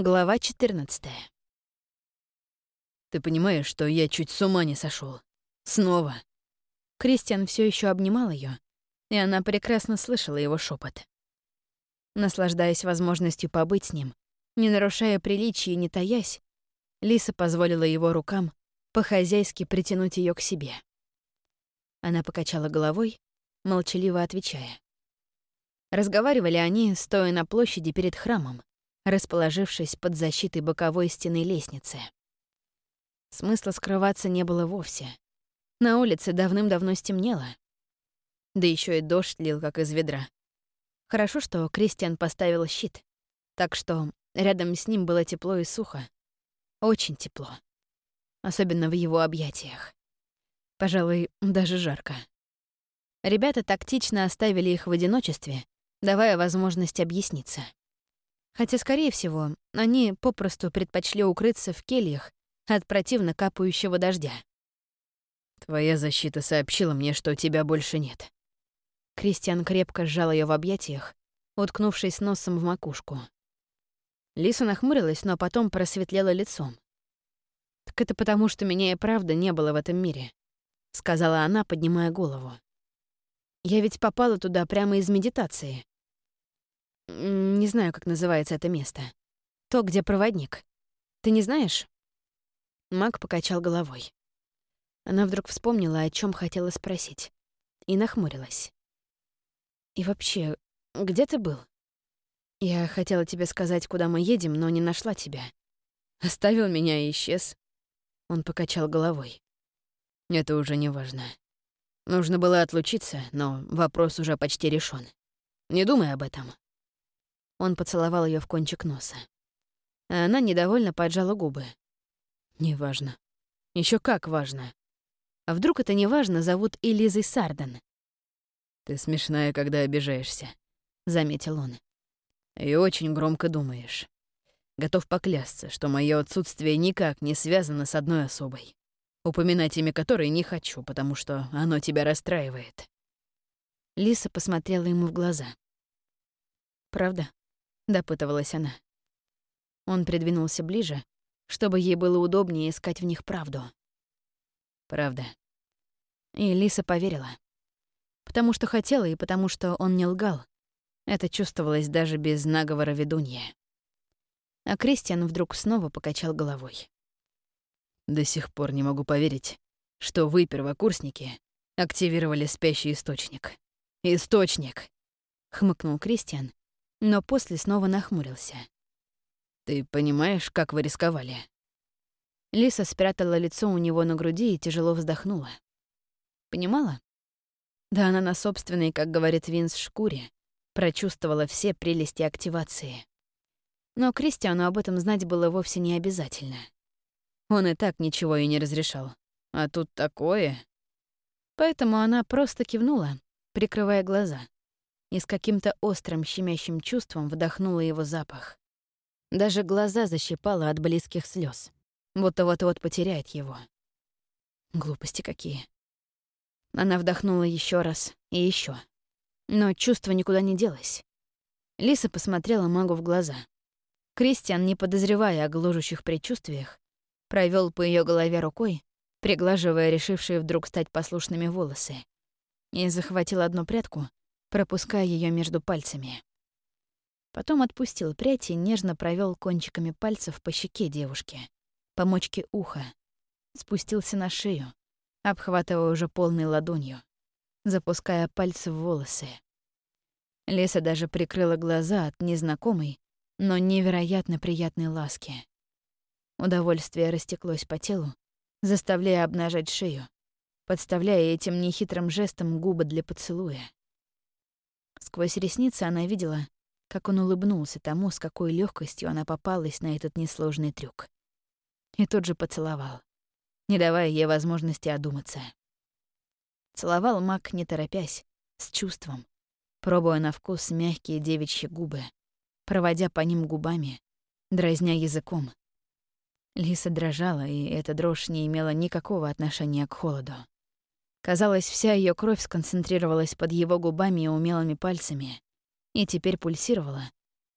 Глава 14. Ты понимаешь, что я чуть с ума не сошел. Снова. Кристиан все еще обнимал ее, и она прекрасно слышала его шепот. Наслаждаясь возможностью побыть с ним, не нарушая приличий и не таясь, Лиса позволила его рукам по-хозяйски притянуть ее к себе. Она покачала головой, молчаливо отвечая. Разговаривали они, стоя на площади перед храмом, расположившись под защитой боковой стены лестницы. Смысла скрываться не было вовсе. На улице давным-давно стемнело. Да еще и дождь лил, как из ведра. Хорошо, что Кристиан поставил щит, так что рядом с ним было тепло и сухо. Очень тепло. Особенно в его объятиях. Пожалуй, даже жарко. Ребята тактично оставили их в одиночестве, давая возможность объясниться. Хотя, скорее всего, они попросту предпочли укрыться в кельях от противно капающего дождя. «Твоя защита сообщила мне, что тебя больше нет». Кристиан крепко сжал ее в объятиях, уткнувшись носом в макушку. Лиса нахмурилась, но потом просветлела лицом. «Так это потому, что меня и правда не было в этом мире», — сказала она, поднимая голову. «Я ведь попала туда прямо из медитации. Не знаю, как называется это место. То, где проводник. Ты не знаешь?» Мак покачал головой. Она вдруг вспомнила, о чем хотела спросить, и нахмурилась. «И вообще, где ты был? Я хотела тебе сказать, куда мы едем, но не нашла тебя. Оставил меня и исчез». Он покачал головой. «Это уже не важно. Нужно было отлучиться, но вопрос уже почти решен. Не думай об этом. Он поцеловал ее в кончик носа. Она недовольно поджала губы. «Неважно. Еще как важно. А вдруг это неважно зовут Элизой Сарден?» «Ты смешная, когда обижаешься», — заметил он. «И очень громко думаешь. Готов поклясться, что мое отсутствие никак не связано с одной особой, упоминать имя которой не хочу, потому что оно тебя расстраивает». Лиса посмотрела ему в глаза. «Правда?» Допытывалась она. Он придвинулся ближе, чтобы ей было удобнее искать в них правду. Правда. И Лиса поверила. Потому что хотела и потому что он не лгал. Это чувствовалось даже без наговора ведунья. А Кристиан вдруг снова покачал головой. До сих пор не могу поверить, что вы, первокурсники, активировали спящий источник. Источник! Хмыкнул Кристиан но после снова нахмурился. «Ты понимаешь, как вы рисковали?» Лиса спрятала лицо у него на груди и тяжело вздохнула. Понимала? Да она на собственной, как говорит Винс, шкуре прочувствовала все прелести активации. Но Кристиану об этом знать было вовсе не обязательно. Он и так ничего и не разрешал. А тут такое. Поэтому она просто кивнула, прикрывая глаза и с каким-то острым щемящим чувством вдохнула его запах. Даже глаза защипала от близких слез, будто вот-вот потеряет его. Глупости какие. Она вдохнула еще раз и еще, Но чувство никуда не делось. Лиса посмотрела магу в глаза. Кристиан, не подозревая о гложущих предчувствиях, провел по ее голове рукой, приглаживая решившие вдруг стать послушными волосы, и захватил одну прядку, пропуская ее между пальцами. Потом отпустил прядь и нежно провел кончиками пальцев по щеке девушки, по мочке уха, спустился на шею, обхватывая уже полной ладонью, запуская пальцы в волосы. Леса даже прикрыла глаза от незнакомой, но невероятно приятной ласки. Удовольствие растеклось по телу, заставляя обнажать шею, подставляя этим нехитрым жестом губы для поцелуя. Сквозь ресницы она видела, как он улыбнулся тому, с какой легкостью она попалась на этот несложный трюк. И тут же поцеловал, не давая ей возможности одуматься. Целовал Мак, не торопясь, с чувством, пробуя на вкус мягкие девичьи губы, проводя по ним губами, дразня языком. Лиса дрожала, и эта дрожь не имела никакого отношения к холоду. Казалось, вся ее кровь сконцентрировалась под его губами и умелыми пальцами и теперь пульсировала,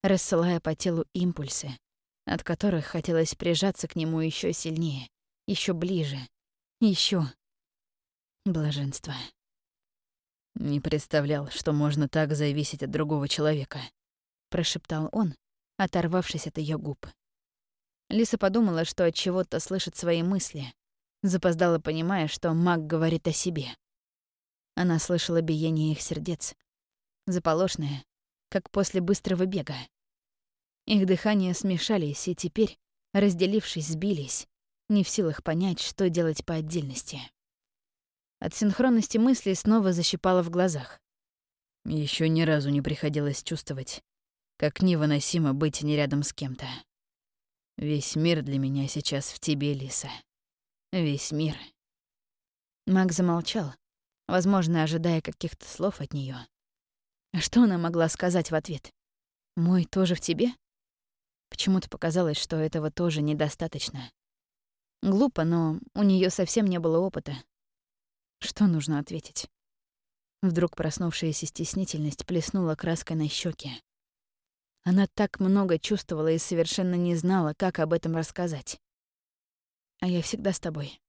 рассылая по телу импульсы, от которых хотелось прижаться к нему еще сильнее, еще ближе, еще блаженство. «Не представлял, что можно так зависеть от другого человека», — прошептал он, оторвавшись от ее губ. Лиса подумала, что от чего-то слышит свои мысли, запоздала, понимая, что маг говорит о себе. Она слышала биение их сердец, заполошное, как после быстрого бега. Их дыхания смешались, и теперь, разделившись, сбились, не в силах понять, что делать по отдельности. От синхронности мыслей снова защипало в глазах. Еще ни разу не приходилось чувствовать, как невыносимо быть не рядом с кем-то. Весь мир для меня сейчас в тебе, Лиса. Весь мир. Маг замолчал, возможно, ожидая каких-то слов от нее. А что она могла сказать в ответ? «Мой тоже в тебе?» Почему-то показалось, что этого тоже недостаточно. Глупо, но у нее совсем не было опыта. Что нужно ответить? Вдруг проснувшаяся стеснительность плеснула краской на щеки. Она так много чувствовала и совершенно не знала, как об этом рассказать. «А я всегда с тобой».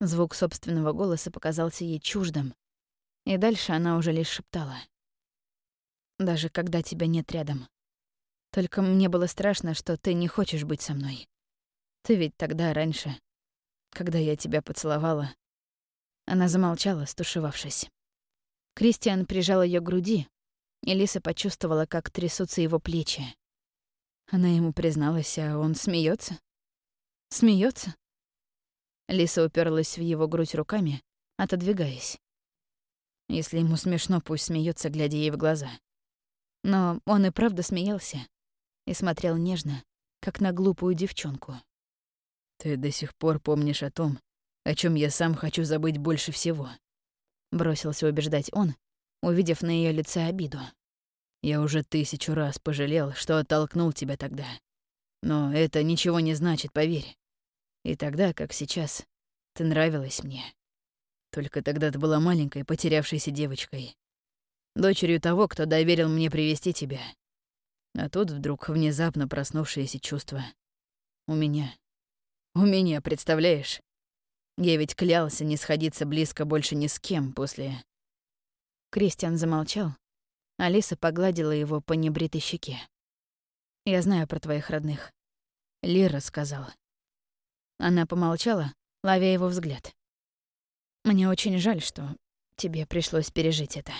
Звук собственного голоса показался ей чуждым, и дальше она уже лишь шептала. «Даже когда тебя нет рядом. Только мне было страшно, что ты не хочешь быть со мной. Ты ведь тогда, раньше, когда я тебя поцеловала...» Она замолчала, стушевавшись. Кристиан прижал ее к груди, и Лиса почувствовала, как трясутся его плечи. Она ему призналась, а он смеется. Смеется? Лиса уперлась в его грудь руками, отодвигаясь. Если ему смешно, пусть смеется, глядя ей в глаза. Но он и правда смеялся и смотрел нежно, как на глупую девчонку. «Ты до сих пор помнишь о том, о чем я сам хочу забыть больше всего», — бросился убеждать он, увидев на ее лице обиду. «Я уже тысячу раз пожалел, что оттолкнул тебя тогда. Но это ничего не значит, поверь. И тогда, как сейчас, ты нравилась мне. Только тогда ты была маленькой, потерявшейся девочкой. Дочерью того, кто доверил мне привести тебя. А тут вдруг внезапно проснувшееся чувство. У меня. У меня, представляешь? Я ведь клялся не сходиться близко больше ни с кем после... Кристиан замолчал. Алиса погладила его по небритой щеке. «Я знаю про твоих родных». Лира сказала. Она помолчала, ловя его взгляд. «Мне очень жаль, что тебе пришлось пережить это».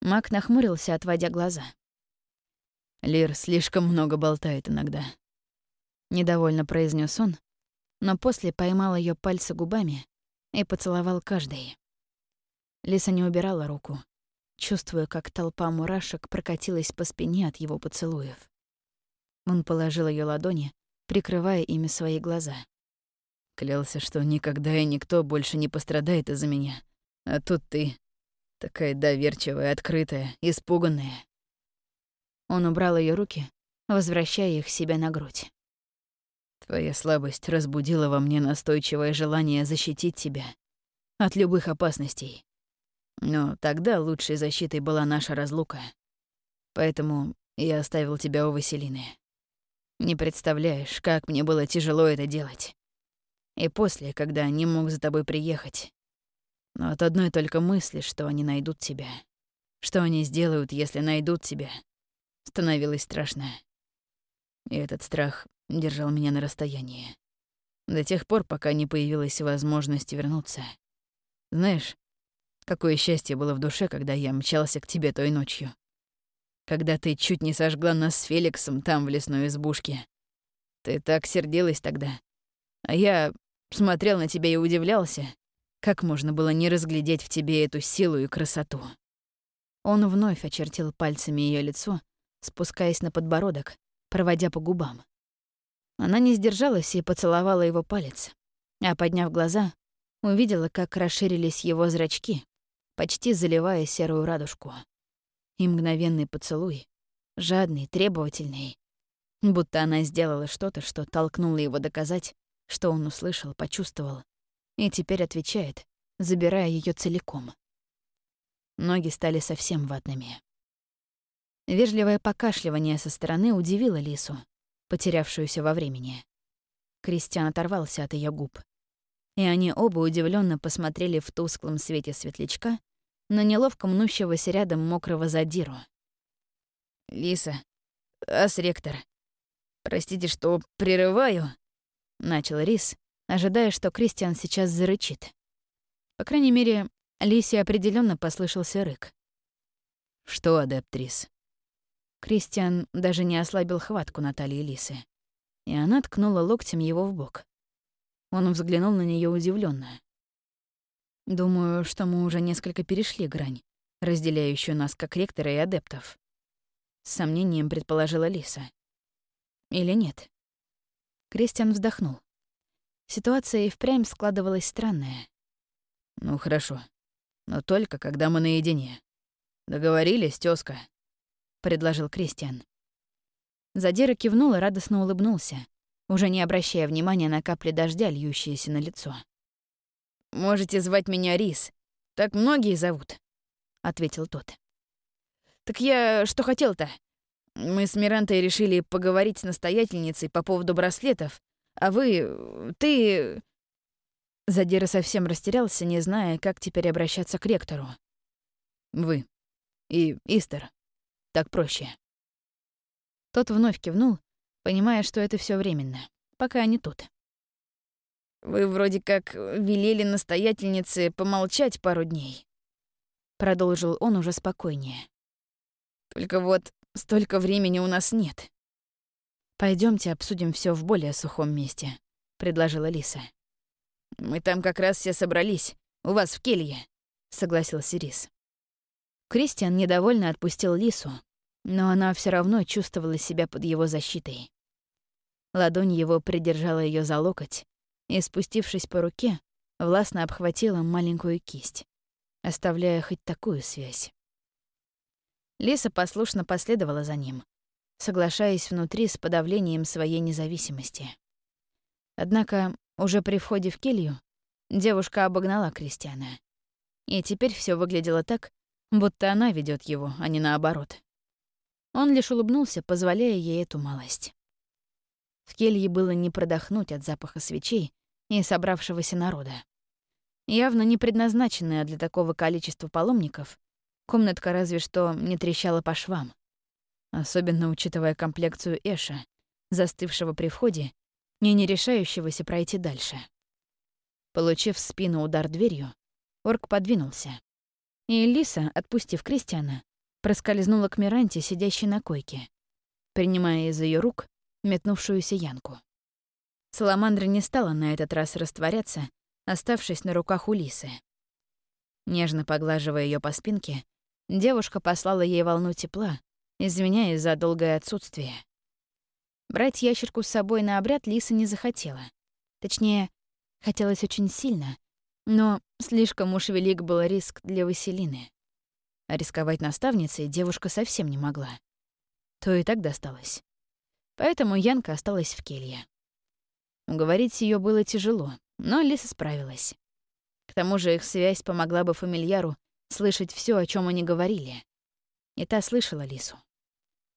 Мак нахмурился, отводя глаза. Лир слишком много болтает иногда. Недовольно произнес он, но после поймал ее пальцы губами и поцеловал каждый. Лиса не убирала руку, чувствуя, как толпа мурашек прокатилась по спине от его поцелуев. Он положил ее ладони, прикрывая ими свои глаза. Клялся, что никогда и никто больше не пострадает из-за меня. А тут ты, такая доверчивая, открытая, испуганная. Он убрал ее руки, возвращая их себе на грудь. Твоя слабость разбудила во мне настойчивое желание защитить тебя от любых опасностей. Но тогда лучшей защитой была наша разлука. Поэтому я оставил тебя у Василины. Не представляешь, как мне было тяжело это делать. И после, когда не мог за тобой приехать. Но от одной только мысли, что они найдут тебя. Что они сделают, если найдут тебя, становилось страшно. И этот страх держал меня на расстоянии. До тех пор, пока не появилась возможность вернуться. Знаешь, Какое счастье было в душе, когда я мчался к тебе той ночью. Когда ты чуть не сожгла нас с Феликсом там, в лесной избушке. Ты так сердилась тогда. А я смотрел на тебя и удивлялся, как можно было не разглядеть в тебе эту силу и красоту. Он вновь очертил пальцами ее лицо, спускаясь на подбородок, проводя по губам. Она не сдержалась и поцеловала его палец, а, подняв глаза, увидела, как расширились его зрачки, почти заливая серую радужку. И мгновенный поцелуй, жадный, требовательный, будто она сделала что-то, что толкнуло его доказать, что он услышал, почувствовал, и теперь отвечает, забирая ее целиком. Ноги стали совсем ватными. Вежливое покашливание со стороны удивило Лису. потерявшуюся во времени. Кристиан оторвался от ее губ. И они оба удивленно посмотрели в тусклом свете светлячка на неловко мнущегося рядом мокрого задиру. «Лиса, ас-ректор, простите, что прерываю», — начал Рис, ожидая, что Кристиан сейчас зарычит. По крайней мере, Лисе определенно послышался рык. «Что, адепт Рис?» Кристиан даже не ослабил хватку Натальи Лисы, и она ткнула локтем его в бок. Он взглянул на нее удивленно. «Думаю, что мы уже несколько перешли грань, разделяющую нас как ректора и адептов», — с сомнением предположила Лиса. «Или нет?» Кристиан вздохнул. Ситуация и впрямь складывалась странная. «Ну хорошо, но только когда мы наедине. Договорились, тёзка?» — предложил Кристиан. Задира кивнул и радостно улыбнулся, уже не обращая внимания на капли дождя, льющиеся на лицо. «Можете звать меня Рис. Так многие зовут», — ответил тот. «Так я что хотел-то? Мы с Мирантой решили поговорить с настоятельницей по поводу браслетов, а вы... ты...» Задира совсем растерялся, не зная, как теперь обращаться к ректору. «Вы. И Истер. Так проще». Тот вновь кивнул, понимая, что это все временно, пока они тут. «Вы вроде как велели настоятельнице помолчать пару дней», — продолжил он уже спокойнее. «Только вот столько времени у нас нет». Пойдемте обсудим все в более сухом месте», — предложила Лиса. «Мы там как раз все собрались, у вас в келье», — согласился Рис. Кристиан недовольно отпустил Лису, но она все равно чувствовала себя под его защитой. Ладонь его придержала ее за локоть и, спустившись по руке, властно обхватила маленькую кисть, оставляя хоть такую связь. Лиса послушно последовала за ним, соглашаясь внутри с подавлением своей независимости. Однако уже при входе в келью девушка обогнала Кристиана. И теперь все выглядело так, будто она ведет его, а не наоборот. Он лишь улыбнулся, позволяя ей эту малость. В келье было не продохнуть от запаха свечей и собравшегося народа. Явно не предназначенная для такого количества паломников, комнатка разве что не трещала по швам. Особенно учитывая комплекцию Эша, застывшего при входе и не решающегося пройти дальше. Получив спину удар дверью, орк подвинулся. И Лиса, отпустив Кристиана, проскользнула к Миранте, сидящей на койке, принимая из ее рук метнувшуюся Янку. Саламандра не стала на этот раз растворяться, оставшись на руках у Лисы. Нежно поглаживая ее по спинке, девушка послала ей волну тепла, извиняясь за долгое отсутствие. Брать ящерку с собой на обряд Лиса не захотела. Точнее, хотелось очень сильно, но слишком уж велик был риск для Василины. А рисковать наставницей девушка совсем не могла. То и так досталось. Поэтому Янка осталась в келье. Уговорить ее было тяжело, но Лиса справилась. К тому же их связь помогла бы фамильяру слышать все, о чем они говорили. И та слышала Лису.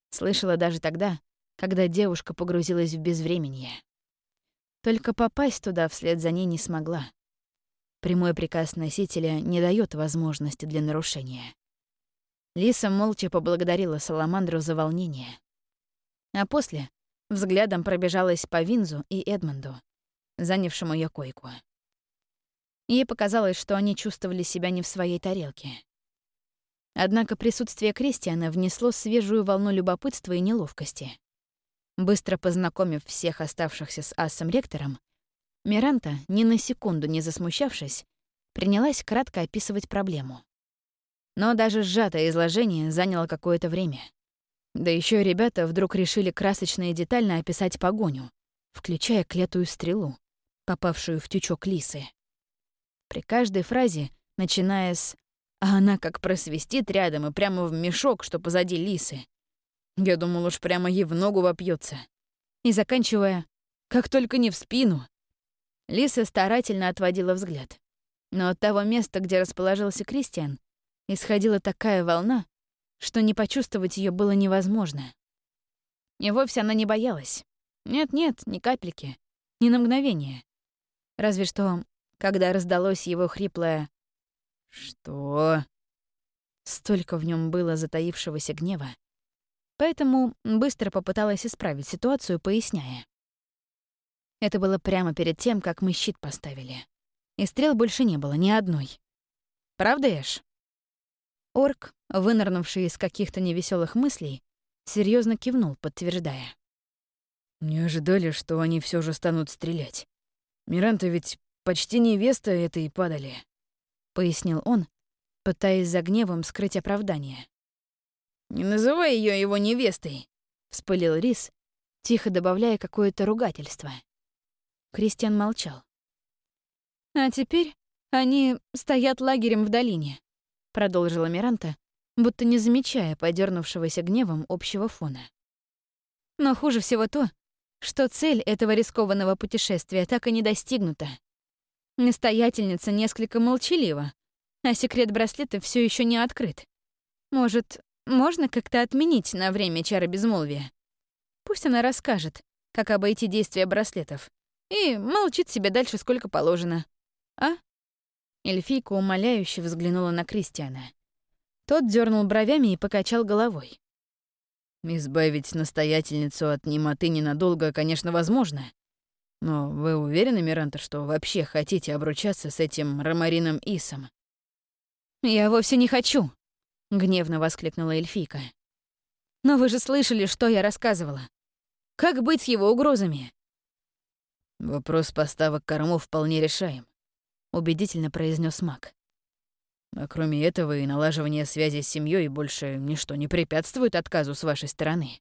Слышала даже тогда, когда девушка погрузилась в безвременье. Только попасть туда вслед за ней не смогла. Прямой приказ носителя не дает возможности для нарушения. Лиса молча поблагодарила Саламандру за волнение. А после взглядом пробежалась по Винзу и Эдмонду, занявшему ее койку. Ей показалось, что они чувствовали себя не в своей тарелке. Однако присутствие Кристиана внесло свежую волну любопытства и неловкости. Быстро познакомив всех оставшихся с асом-ректором, Миранта, ни на секунду не засмущавшись, принялась кратко описывать проблему. Но даже сжатое изложение заняло какое-то время. Да еще ребята вдруг решили красочно и детально описать погоню, включая клетую стрелу, попавшую в тючок лисы. При каждой фразе, начиная с а она как просвистит рядом и прямо в мешок, что позади лисы. Я думал, уж прямо ей в ногу вопьется. И заканчивая, как только не в спину. Лиса старательно отводила взгляд. Но от того места, где расположился Кристиан, исходила такая волна, что не почувствовать ее было невозможно. И вовсе она не боялась, Нет-нет, ни капельки. Ни на мгновение. Разве что, когда раздалось его хриплое «Что?» Столько в нем было затаившегося гнева. Поэтому быстро попыталась исправить ситуацию, поясняя. Это было прямо перед тем, как мы щит поставили. И стрел больше не было, ни одной. Правда, Эш? Орк, вынырнувший из каких-то невеселых мыслей, серьезно кивнул, подтверждая. Не ожидали, что они все же станут стрелять. Миранта ведь почти невеста этой падали, пояснил он, пытаясь за гневом скрыть оправдание. «Не называй ее его невестой», — вспылил Рис, тихо добавляя какое-то ругательство. Кристиан молчал. «А теперь они стоят лагерем в долине», — продолжила Миранта, будто не замечая подернувшегося гневом общего фона. «Но хуже всего то, что цель этого рискованного путешествия так и не достигнута. Настоятельница несколько молчалива, а секрет браслета все еще не открыт. Может, можно как-то отменить на время чары безмолвия? Пусть она расскажет, как обойти действия браслетов, и молчит себе дальше сколько положено. А? Эльфийка умоляюще взглянула на Кристиана. Тот дернул бровями и покачал головой. Избавить настоятельницу от немоты ненадолго, конечно, возможно. Но вы уверены, Миранта, что вообще хотите обручаться с этим Ромарином Исом? «Я вовсе не хочу!» — гневно воскликнула эльфийка. «Но вы же слышали, что я рассказывала. Как быть с его угрозами?» «Вопрос поставок кормов вполне решаем», — убедительно произнес маг. «А кроме этого и налаживания связи с семьей больше ничто не препятствует отказу с вашей стороны».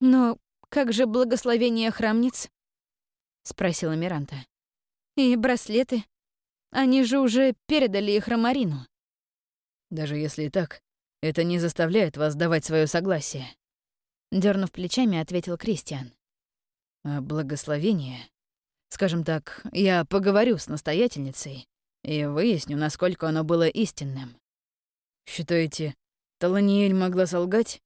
«Но как же благословение храмниц?» — спросила Миранта. «И браслеты? Они же уже передали их Ромарину». «Даже если и так, это не заставляет вас давать свое согласие», — дернув плечами, ответил Кристиан. А благословение? Скажем так, я поговорю с настоятельницей и выясню, насколько оно было истинным. Считаете, Таланиэль могла солгать?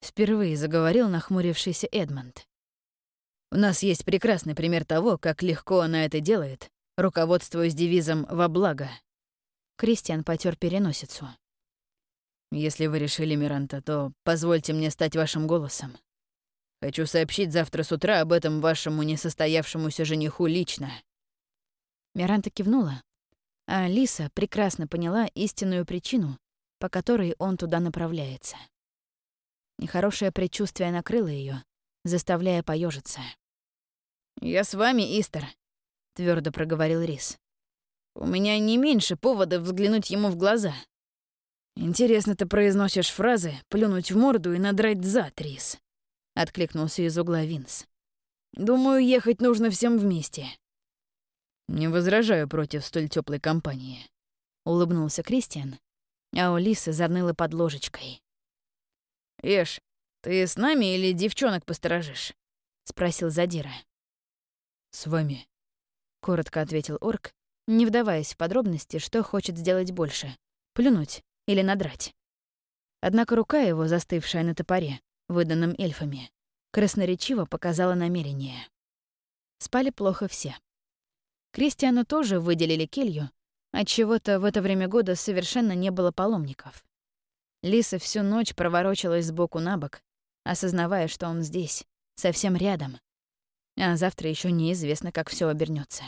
Впервые заговорил нахмурившийся Эдмонд. У нас есть прекрасный пример того, как легко она это делает, руководствуясь девизом «во благо». Кристиан потер переносицу. «Если вы решили, Миранта, то позвольте мне стать вашим голосом. Хочу сообщить завтра с утра об этом вашему несостоявшемуся жениху лично». Миранта кивнула, а Лиса прекрасно поняла истинную причину, по которой он туда направляется. Нехорошее предчувствие накрыло ее, заставляя поежиться. «Я с вами, Истер», — твердо проговорил Рис. «У меня не меньше повода взглянуть ему в глаза. Интересно ты произносишь фразы «плюнуть в морду» и «надрать зад», Рис откликнулся из угла Винс. Думаю, ехать нужно всем вместе. Не возражаю против столь теплой компании, улыбнулся Кристиан, а у Лисы заныла под ложечкой. Эш, ты с нами или девчонок посторожишь? спросил Задира. С вами, коротко ответил орк, не вдаваясь в подробности, что хочет сделать больше — плюнуть или надрать. Однако рука его, застывшая на топоре, выданном эльфами, красноречиво показала намерение. Спали плохо все. Кристиану тоже выделили келью, отчего-то в это время года совершенно не было паломников. Лиса всю ночь проворочилась сбоку на бок, осознавая, что он здесь, совсем рядом. А завтра еще неизвестно, как все обернется.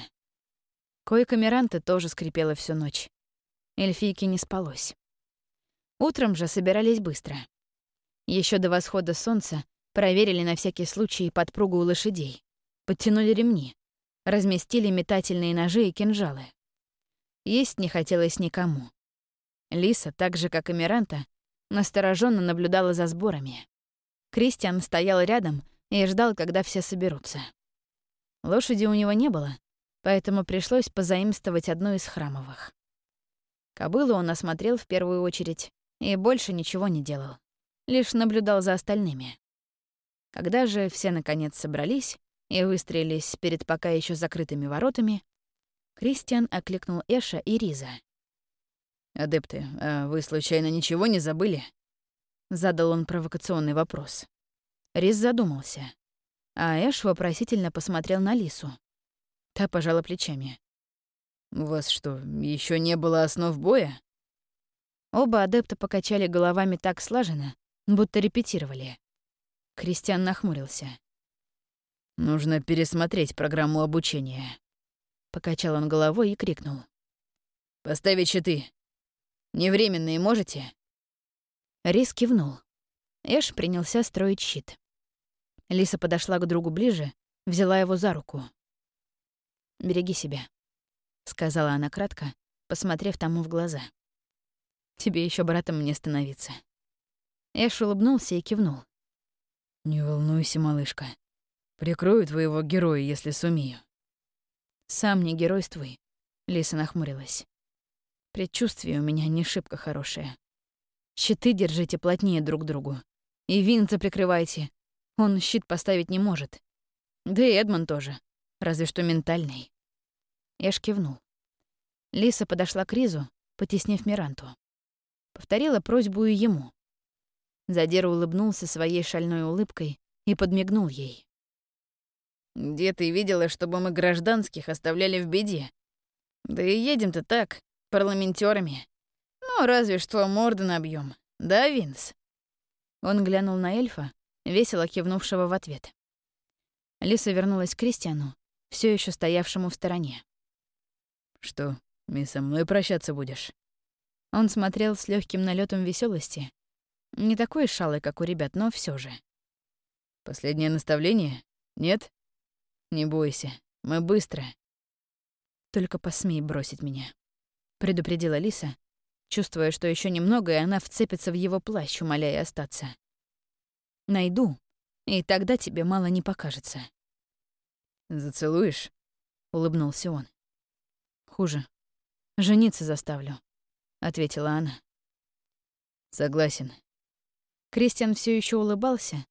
Койка Миранты тоже скрипела всю ночь. Эльфийке не спалось. Утром же собирались быстро. Еще до восхода солнца проверили на всякий случай подпругу у лошадей, подтянули ремни, разместили метательные ножи и кинжалы. Есть не хотелось никому. Лиса, так же как и Миранта, настороженно наблюдала за сборами. Кристиан стоял рядом и ждал, когда все соберутся. Лошади у него не было, поэтому пришлось позаимствовать одну из храмовых. Кобылу он осмотрел в первую очередь и больше ничего не делал лишь наблюдал за остальными. Когда же все наконец собрались и выстроились перед пока еще закрытыми воротами, Кристиан окликнул Эша и Риза. «Адепты, а вы случайно ничего не забыли?» Задал он провокационный вопрос. Риз задумался. А Эш вопросительно посмотрел на Лису. Та пожала плечами. «У вас что, еще не было основ боя?» Оба адепта покачали головами так слаженно, будто репетировали. Кристиан нахмурился. «Нужно пересмотреть программу обучения». Покачал он головой и крикнул. «Поставить щиты. Невременные можете?» Рис кивнул. Эш принялся строить щит. Лиса подошла к другу ближе, взяла его за руку. «Береги себя», — сказала она кратко, посмотрев тому в глаза. «Тебе еще братом мне становиться». Эш улыбнулся и кивнул. «Не волнуйся, малышка. Прикрою твоего героя, если сумею». «Сам не геройствуй», — Лиса нахмурилась. «Предчувствие у меня не шибко хорошее. Щиты держите плотнее друг другу. И Винца прикрывайте. Он щит поставить не может. Да и Эдмон тоже. Разве что ментальный». Эш кивнул. Лиса подошла к Ризу, потеснив Миранту. Повторила просьбу и ему. Задира улыбнулся своей шальной улыбкой и подмигнул ей. «Где ты видела, чтобы мы гражданских оставляли в беде? Да и едем-то так, парламентерами. Ну, разве что морды набьем, да, Винс?» Он глянул на эльфа, весело кивнувшего в ответ. Лиса вернулась к Кристиану, все еще стоявшему в стороне. «Что, и со мной прощаться будешь?» Он смотрел с легким налетом веселости, не такой шалый, как у ребят, но все же. Последнее наставление? Нет? Не бойся, мы быстро. Только посмей бросить меня, предупредила Лиса, чувствуя, что еще немного, и она вцепится в его плащ, умоляя остаться. Найду, и тогда тебе мало не покажется. Зацелуешь? улыбнулся он. Хуже. Жениться заставлю, ответила она. Согласен. Кристиан все еще улыбался,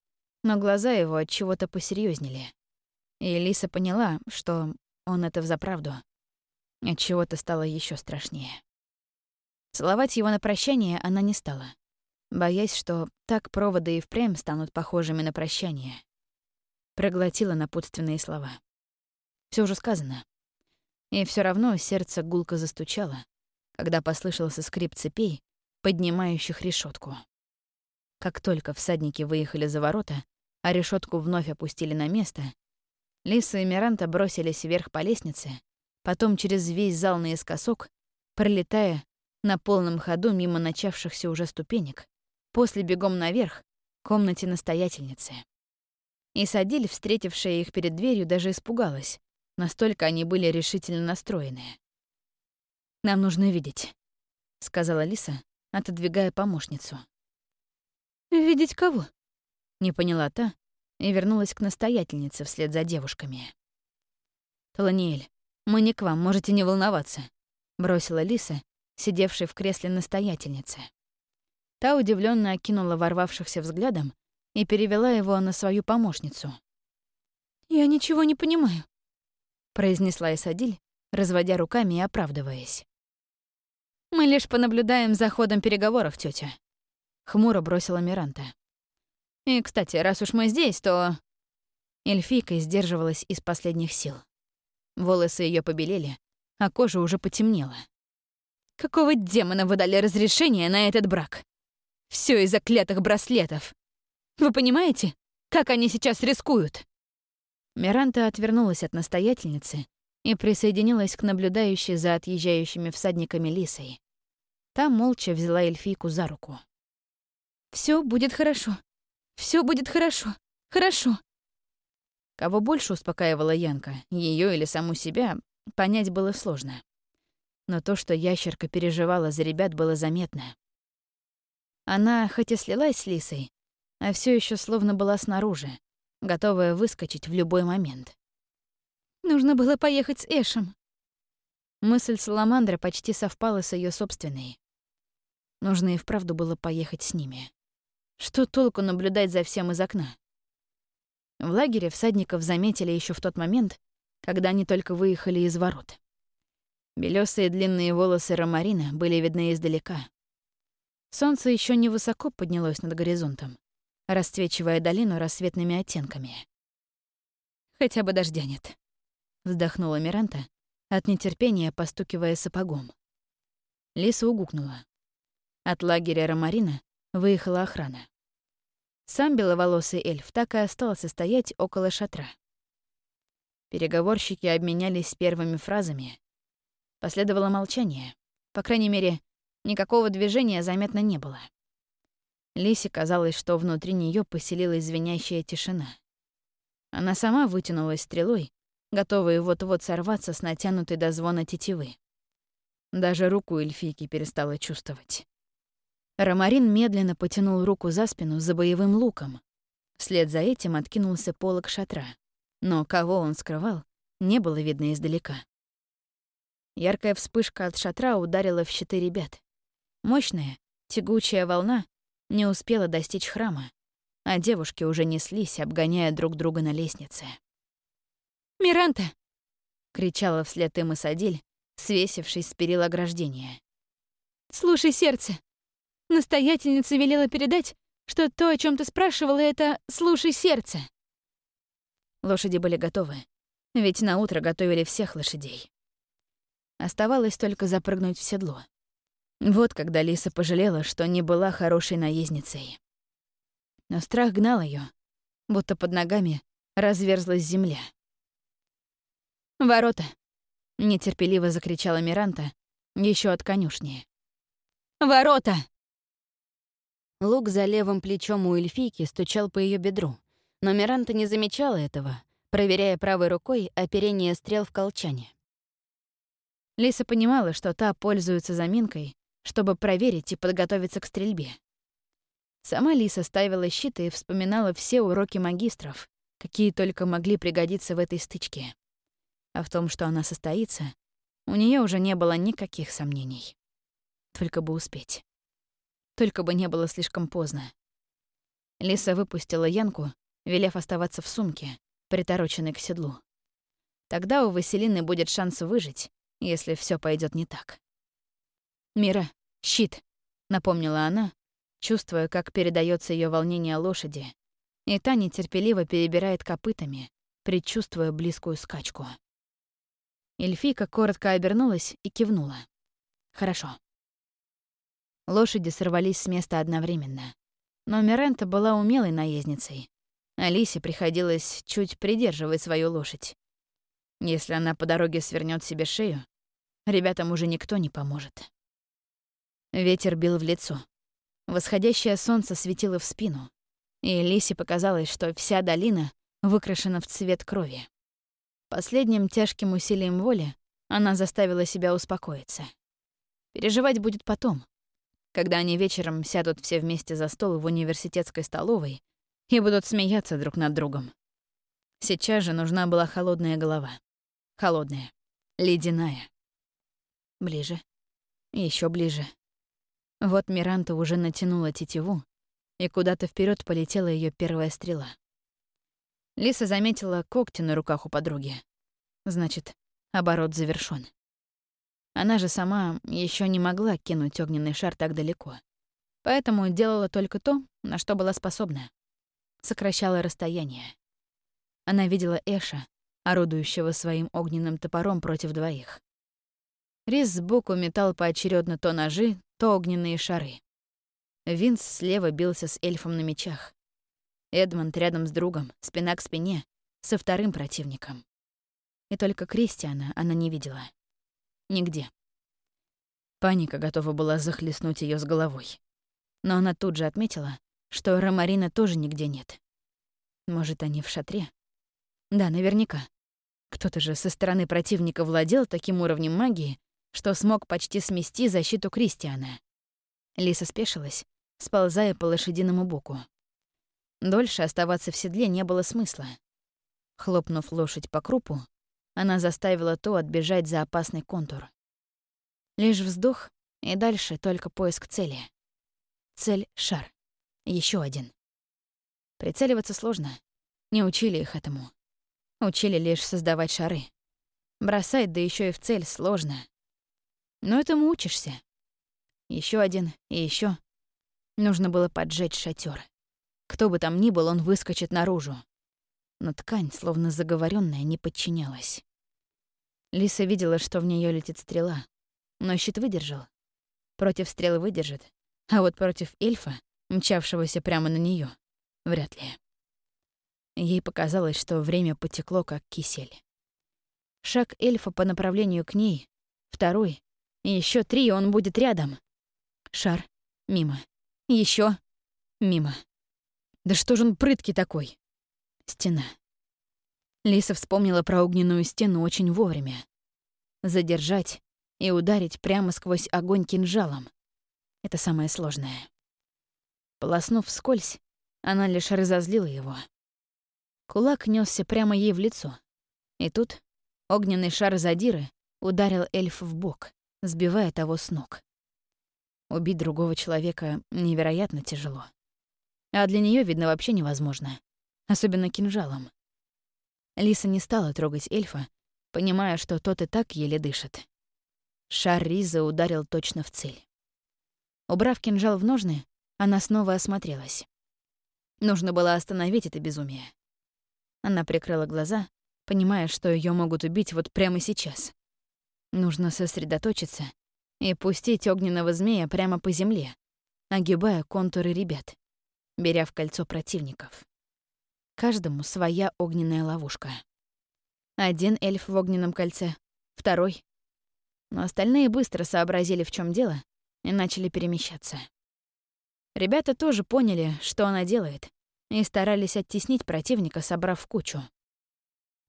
но глаза его от чего-то посерьезнели. И Лиса поняла, что он это взаправду. От чего-то стало еще страшнее. Целовать его на прощание она не стала, боясь, что так проводы и впрямь станут похожими на прощание. Проглотила напутственные слова. Все уже сказано. И все равно сердце гулко застучало, когда послышался скрип цепей, поднимающих решетку. Как только всадники выехали за ворота, а решетку вновь опустили на место, Лиса и Миранта бросились вверх по лестнице, потом через весь зал наискосок, пролетая на полном ходу мимо начавшихся уже ступенек, после бегом наверх, к комнате настоятельницы. И Садиль, встретившая их перед дверью, даже испугалась, настолько они были решительно настроены. «Нам нужно видеть», — сказала Лиса, отодвигая помощницу. «Видеть кого?» — не поняла та и вернулась к настоятельнице вслед за девушками. «Таланиэль, мы не к вам, можете не волноваться», — бросила Лиса, сидевшая в кресле настоятельницы. Та удивленно окинула ворвавшихся взглядом и перевела его на свою помощницу. «Я ничего не понимаю», — произнесла Исадиль, разводя руками и оправдываясь. «Мы лишь понаблюдаем за ходом переговоров, тетя. Хмуро бросила Миранта. «И, кстати, раз уж мы здесь, то...» Эльфийка сдерживалась из последних сил. Волосы ее побелели, а кожа уже потемнела. «Какого демона вы дали разрешение на этот брак? Все из-за клятых браслетов. Вы понимаете, как они сейчас рискуют?» Миранта отвернулась от настоятельницы и присоединилась к наблюдающей за отъезжающими всадниками Лисой. Та молча взяла эльфийку за руку. Все будет хорошо. Все будет хорошо. Хорошо. Кого больше успокаивала Янка, ее или саму себя, понять было сложно. Но то, что ящерка переживала за ребят, было заметно. Она хоть и слилась с Лисой, а все еще словно была снаружи, готовая выскочить в любой момент. Нужно было поехать с Эшем. Мысль Саламандры почти совпала с ее собственной. Нужно и вправду было поехать с ними. Что толку наблюдать за всем из окна? В лагере всадников заметили еще в тот момент, когда они только выехали из ворот. Белёсые длинные волосы Ромарина были видны издалека. Солнце еще не высоко поднялось над горизонтом, расцвечивая долину рассветными оттенками. Хотя бы дождя нет. Вздохнула Миранта, от нетерпения постукивая сапогом. Лиса угукнула. От лагеря Ромарина выехала охрана. Сам беловолосый эльф так и остался стоять около шатра. Переговорщики обменялись первыми фразами. Последовало молчание. По крайней мере, никакого движения заметно не было. Лисе казалось, что внутри нее поселилась звенящая тишина. Она сама вытянулась стрелой, готовая вот-вот сорваться с натянутой до звона тетивы. Даже руку эльфийки перестала чувствовать. Ромарин медленно потянул руку за спину за боевым луком. Вслед за этим откинулся полог шатра. Но кого он скрывал, не было видно издалека. Яркая вспышка от шатра ударила в щиты ребят. Мощная, тягучая волна не успела достичь храма, а девушки уже неслись, обгоняя друг друга на лестнице. «Миранта!» — кричала вслед им Исадиль, свесившись с перил ограждения. «Слушай сердце! Настоятельница велела передать, что то, о чем ты спрашивала, это «слушай сердце». Лошади были готовы, ведь на утро готовили всех лошадей. Оставалось только запрыгнуть в седло. Вот когда Лиса пожалела, что не была хорошей наездницей. Но страх гнал ее, будто под ногами разверзлась земля. «Ворота!» — нетерпеливо закричала Миранта, еще от конюшни. «Ворота!» Лук за левым плечом у эльфийки стучал по ее бедру, но Миранта не замечала этого, проверяя правой рукой оперение стрел в колчане. Лиса понимала, что та пользуется заминкой, чтобы проверить и подготовиться к стрельбе. Сама Лиса ставила щиты и вспоминала все уроки магистров, какие только могли пригодиться в этой стычке. А в том, что она состоится, у нее уже не было никаких сомнений. Только бы успеть. Только бы не было слишком поздно. Лиса выпустила Янку, велев оставаться в сумке, притороченной к седлу. Тогда у Василины будет шанс выжить, если все пойдет не так. «Мира, щит», — напомнила она, чувствуя, как передается ее волнение лошади, и та нетерпеливо перебирает копытами, предчувствуя близкую скачку. Эльфийка коротко обернулась и кивнула. «Хорошо». Лошади сорвались с места одновременно. Но Мирента была умелой наездницей. Алисе приходилось чуть придерживать свою лошадь. Если она по дороге свернет себе шею, ребятам уже никто не поможет. Ветер бил в лицо. Восходящее солнце светило в спину, и Лисе показалось, что вся долина выкрашена в цвет крови. Последним тяжким усилием воли она заставила себя успокоиться. Переживать будет потом, когда они вечером сядут все вместе за стол в университетской столовой и будут смеяться друг над другом. Сейчас же нужна была холодная голова. Холодная, ледяная. Ближе. еще ближе. Вот Миранта уже натянула тетиву, и куда-то вперед полетела ее первая стрела. Лиса заметила когти на руках у подруги. Значит, оборот завершён. Она же сама еще не могла кинуть огненный шар так далеко. Поэтому делала только то, на что была способна. Сокращала расстояние. Она видела Эша, орудующего своим огненным топором против двоих. Рис сбоку метал поочередно то ножи, то огненные шары. Винс слева бился с эльфом на мечах. Эдмонд рядом с другом, спина к спине, со вторым противником. И только Кристиана она не видела. Нигде. Паника готова была захлестнуть ее с головой. Но она тут же отметила, что Ромарина тоже нигде нет. Может, они в шатре? Да, наверняка. Кто-то же со стороны противника владел таким уровнем магии, что смог почти смести защиту Кристиана. Лиса спешилась, сползая по лошадиному боку. Дольше оставаться в седле не было смысла. Хлопнув лошадь по крупу, она заставила то отбежать за опасный контур. Лишь вздох, и дальше только поиск цели. Цель — шар. Еще один. Прицеливаться сложно. Не учили их этому. Учили лишь создавать шары. Бросать, да еще и в цель, сложно. Но этому учишься. Еще один и еще. Нужно было поджечь шатер. Кто бы там ни был, он выскочит наружу. Но ткань, словно заговоренная, не подчинялась. Лиса видела, что в нее летит стрела, но щит выдержал. Против стрелы выдержит, а вот против эльфа, мчавшегося прямо на нее, вряд ли. Ей показалось, что время потекло, как кисель. Шаг эльфа по направлению к ней, второй, еще три, и он будет рядом. Шар, мимо. Еще, мимо. Да что же он прыткий такой? Стена. Лиса вспомнила про огненную стену очень вовремя. Задержать и ударить прямо сквозь огонь кинжалом — это самое сложное. Полоснув вскользь, она лишь разозлила его. Кулак несся прямо ей в лицо. И тут огненный шар задиры ударил эльф в бок, сбивая того с ног. Убить другого человека невероятно тяжело. А для нее видно, вообще невозможно. Особенно кинжалом. Лиса не стала трогать эльфа, понимая, что тот и так еле дышит. Шар Риза ударил точно в цель. Убрав кинжал в ножны, она снова осмотрелась. Нужно было остановить это безумие. Она прикрыла глаза, понимая, что ее могут убить вот прямо сейчас. Нужно сосредоточиться и пустить огненного змея прямо по земле, огибая контуры ребят, беря в кольцо противников. Каждому своя огненная ловушка. Один эльф в огненном кольце, второй. Но остальные быстро сообразили, в чем дело, и начали перемещаться. Ребята тоже поняли, что она делает, и старались оттеснить противника, собрав кучу.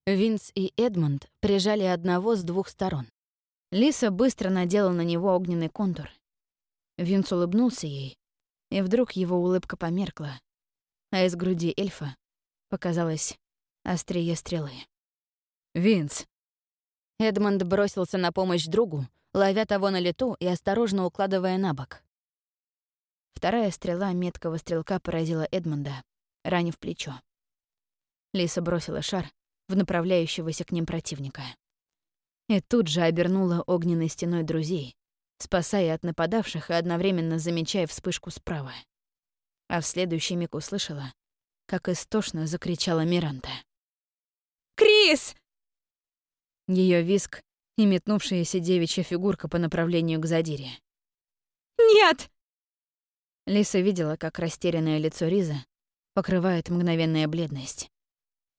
Винс и Эдмонд прижали одного с двух сторон. Лиса быстро надела на него огненный контур. Винс улыбнулся ей, и вдруг его улыбка померкла, а из груди эльфа показалось острие стрелы. «Винс!» Эдмонд бросился на помощь другу, ловя того на лету и осторожно укладывая на бок. Вторая стрела меткого стрелка поразила Эдмонда, ранив плечо. Лиса бросила шар в направляющегося к ним противника и тут же обернула огненной стеной друзей, спасая от нападавших и одновременно замечая вспышку справа. А в следующий миг услышала, как истошно закричала Миранта. «Крис!» Ее виск и метнувшаяся девичья фигурка по направлению к задире. «Нет!» Лиса видела, как растерянное лицо Риза покрывает мгновенная бледность,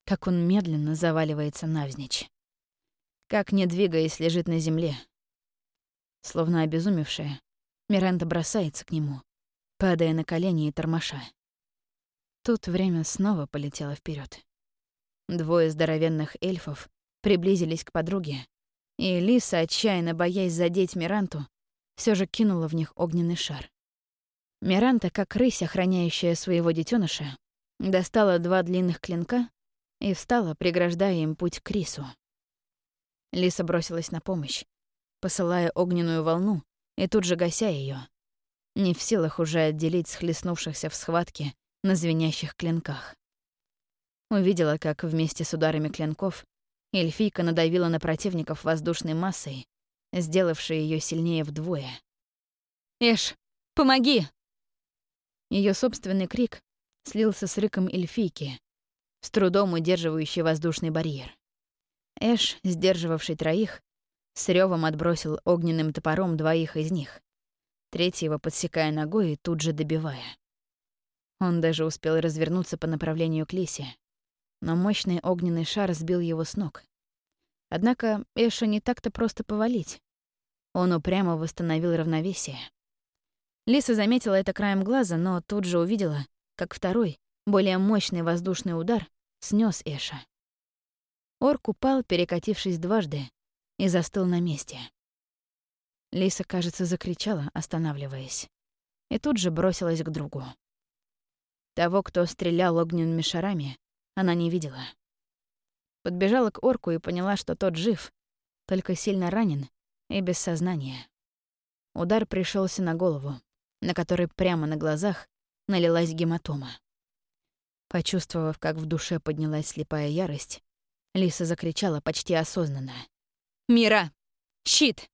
как он медленно заваливается навзничь как, не двигаясь, лежит на земле. Словно обезумевшая, Миранда бросается к нему, падая на колени и тормоша. Тут время снова полетело вперед. Двое здоровенных эльфов приблизились к подруге, и Лиса, отчаянно боясь задеть Миранту, все же кинула в них огненный шар. Миранта, как рысь, охраняющая своего детеныша, достала два длинных клинка и встала, преграждая им путь к Крису. Лиса бросилась на помощь, посылая огненную волну и тут же гася ее, не в силах уже отделить схлестнувшихся в схватке на звенящих клинках. Увидела, как вместе с ударами клинков эльфийка надавила на противников воздушной массой, сделавшей ее сильнее вдвое. «Эш, помоги!» Ее собственный крик слился с рыком эльфийки, с трудом удерживающей воздушный барьер. Эш, сдерживавший троих, с ревом отбросил огненным топором двоих из них, третьего подсекая ногой и тут же добивая. Он даже успел развернуться по направлению к Лисе, но мощный огненный шар сбил его с ног. Однако Эша не так-то просто повалить. Он упрямо восстановил равновесие. Лиса заметила это краем глаза, но тут же увидела, как второй, более мощный воздушный удар снес Эша. Орк упал, перекатившись дважды, и застыл на месте. Лиса, кажется, закричала, останавливаясь, и тут же бросилась к другу. Того, кто стрелял огненными шарами, она не видела. Подбежала к орку и поняла, что тот жив, только сильно ранен и без сознания. Удар пришелся на голову, на которой прямо на глазах налилась гематома. Почувствовав, как в душе поднялась слепая ярость, Лиса закричала почти осознанно. «Мира! Щит!»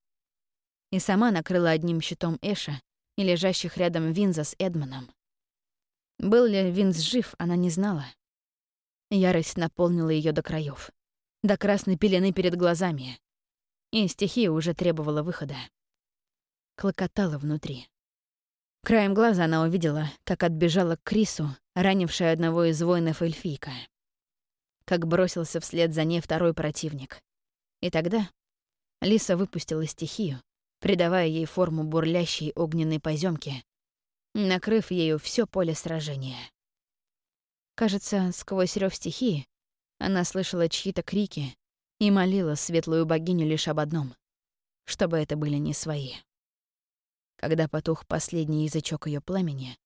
И сама накрыла одним щитом Эша и лежащих рядом Винза с Эдманом. Был ли Винз жив, она не знала. Ярость наполнила ее до краев, до красной пелены перед глазами. И стихия уже требовала выхода. Клокотала внутри. Краем глаза она увидела, как отбежала к Крису, ранившая одного из воинов эльфийка. Как бросился вслед за ней второй противник. И тогда Лиса выпустила стихию, придавая ей форму бурлящей огненной поземки, накрыв ею все поле сражения. Кажется, сквозь рев стихии она слышала чьи-то крики и молила светлую богиню лишь об одном — чтобы это были не свои. Когда потух последний язычок ее пламени,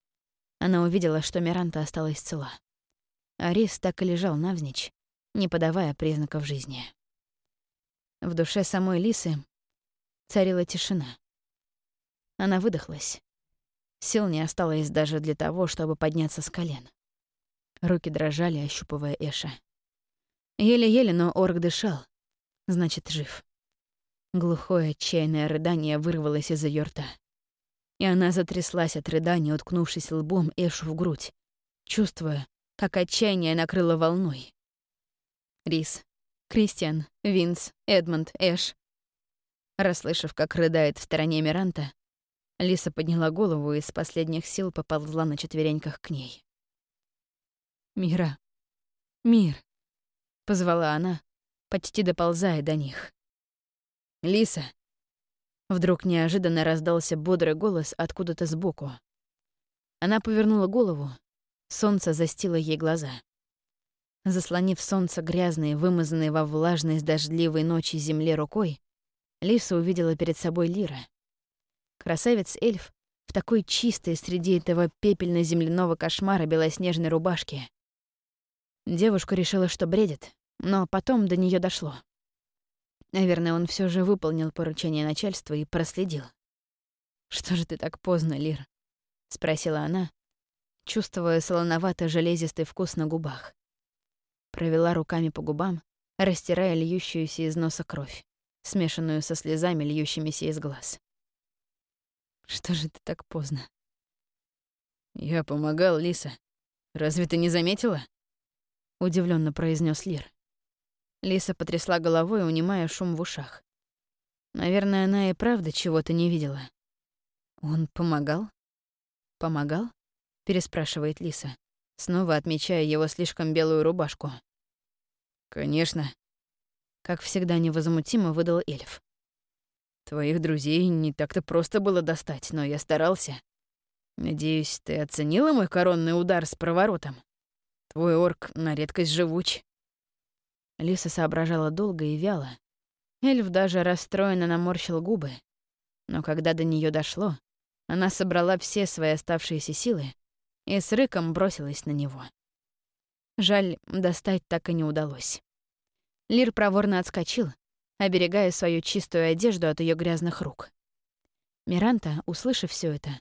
она увидела, что Миранта осталась цела. Арис так и лежал навзничь, не подавая признаков жизни. В душе самой Лисы царила тишина. Она выдохлась. Сил не осталось даже для того, чтобы подняться с колен. Руки дрожали, ощупывая Эша. Еле-еле, но орк дышал. Значит, жив. Глухое отчаянное рыдание вырвалось из ее рта. И она затряслась от рыдания, уткнувшись лбом Эшу в грудь, чувствуя, как отчаяние накрыло волной. Рис, Кристиан, Винс, Эдмонд, Эш. Расслышав, как рыдает в стороне Миранта, Лиса подняла голову и с последних сил поползла на четвереньках к ней. «Мира! Мир!» — позвала она, почти доползая до них. «Лиса!» Вдруг неожиданно раздался бодрый голос откуда-то сбоку. Она повернула голову. Солнце застило ей глаза. Заслонив солнце грязной, вымазанной во влажной с дождливой ночи земле рукой, Лиса увидела перед собой Лира. Красавец-эльф в такой чистой среди этого пепельно-земляного кошмара белоснежной рубашке. Девушка решила, что бредит, но потом до нее дошло. Наверное, он все же выполнил поручение начальства и проследил. «Что же ты так поздно, Лир?» — спросила она, чувствуя солоновато-железистый вкус на губах. Провела руками по губам, растирая льющуюся из носа кровь, смешанную со слезами, льющимися из глаз. «Что же ты так поздно?» «Я помогал, Лиса. Разве ты не заметила?» — удивленно произнес Лир. Лиса потрясла головой, унимая шум в ушах. Наверное, она и правда чего-то не видела. «Он помогал?» «Помогал?» — переспрашивает Лиса снова отмечая его слишком белую рубашку. «Конечно», — как всегда невозмутимо выдал эльф. «Твоих друзей не так-то просто было достать, но я старался. Надеюсь, ты оценила мой коронный удар с проворотом? Твой орк на редкость живуч». Лиса соображала долго и вяло. Эльф даже расстроенно наморщил губы. Но когда до нее дошло, она собрала все свои оставшиеся силы и с рыком бросилась на него. Жаль, достать так и не удалось. Лир проворно отскочил, оберегая свою чистую одежду от ее грязных рук. Миранта, услышав все это,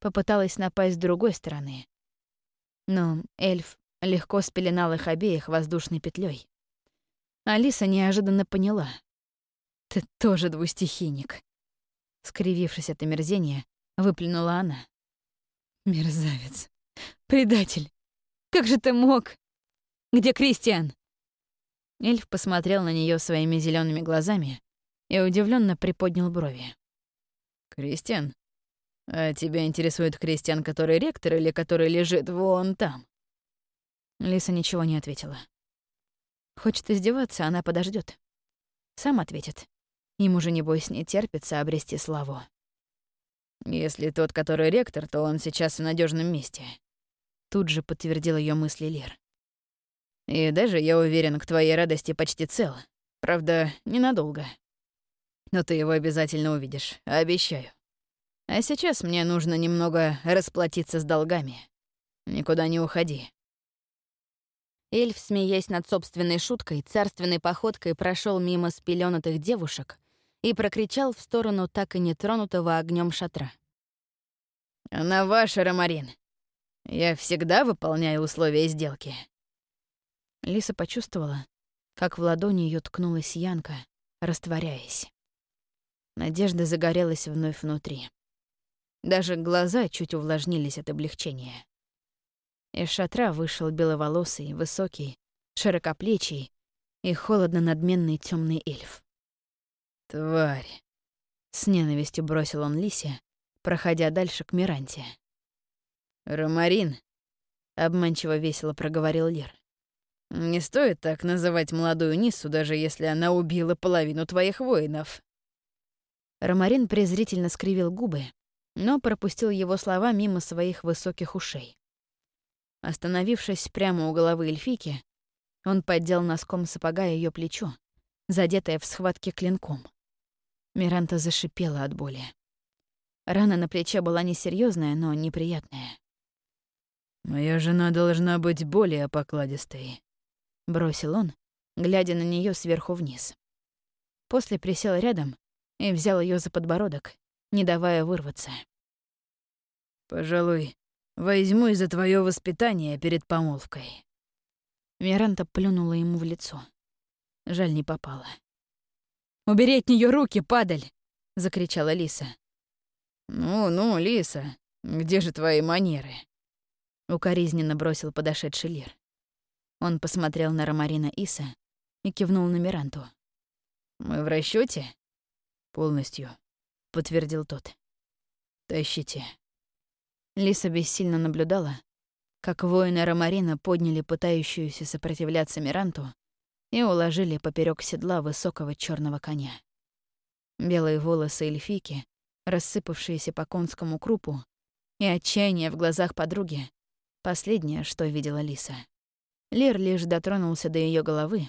попыталась напасть с другой стороны. Но эльф легко спеленал их обеих воздушной петлей. Алиса неожиданно поняла. «Ты тоже двустихийник». Скривившись от омерзения, выплюнула она. «Мерзавец. Предатель! Как же ты мог? Где Кристиан?» Эльф посмотрел на нее своими зелеными глазами и удивленно приподнял брови. «Кристиан? А тебя интересует Кристиан, который ректор или который лежит вон там?» Лиса ничего не ответила. Хочет издеваться, она подождет. Сам ответит. Ему же, небось, не терпится обрести славу. Если тот, который ректор, то он сейчас в надежном месте. Тут же подтвердил ее мысли Лер. И даже, я уверен, к твоей радости почти цел. Правда, ненадолго. Но ты его обязательно увидишь, обещаю. А сейчас мне нужно немного расплатиться с долгами. Никуда не уходи. Эльф, смеясь над собственной шуткой, царственной походкой прошел мимо спеленатых девушек и прокричал в сторону так и нетронутого огнем шатра. «Она ваша, Ромарин. Я всегда выполняю условия сделки». Лиса почувствовала, как в ладони ее ткнулась Янка, растворяясь. Надежда загорелась вновь внутри. Даже глаза чуть увлажнились от облегчения. Из шатра вышел беловолосый, высокий, широкоплечий и холодно-надменный темный эльф. «Тварь!» — с ненавистью бросил он Лисе, проходя дальше к Миранте. «Ромарин!» — обманчиво весело проговорил Лир. «Не стоит так называть молодую Нису, даже если она убила половину твоих воинов». Ромарин презрительно скривил губы, но пропустил его слова мимо своих высоких ушей. Остановившись прямо у головы эльфики, он поддел носком сапога ее плечо, задетое в схватке клинком. Миранта зашипела от боли. Рана на плече была несерьезная, но неприятная. «Моя жена должна быть более покладистой», — бросил он, глядя на нее сверху вниз. После присел рядом и взял ее за подбородок, не давая вырваться. «Пожалуй, возьму из за твое воспитание перед помолвкой». Миранта плюнула ему в лицо. Жаль, не попала. «Убери от нее руки, падаль!» — закричала Лиса. «Ну-ну, Лиса, где же твои манеры?» Укоризненно бросил подошедший Лир. Он посмотрел на Ромарина Иса и кивнул на Миранту. «Мы в расчете? «Полностью», — подтвердил тот. «Тащите». Лиса бессильно наблюдала, как воины Ромарина подняли пытающуюся сопротивляться Миранту и уложили поперек седла высокого черного коня. Белые волосы эльфики, рассыпавшиеся по конскому крупу, и отчаяние в глазах подруги — последнее, что видела Лиса. Лир лишь дотронулся до ее головы,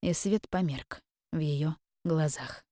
и свет померк в ее глазах.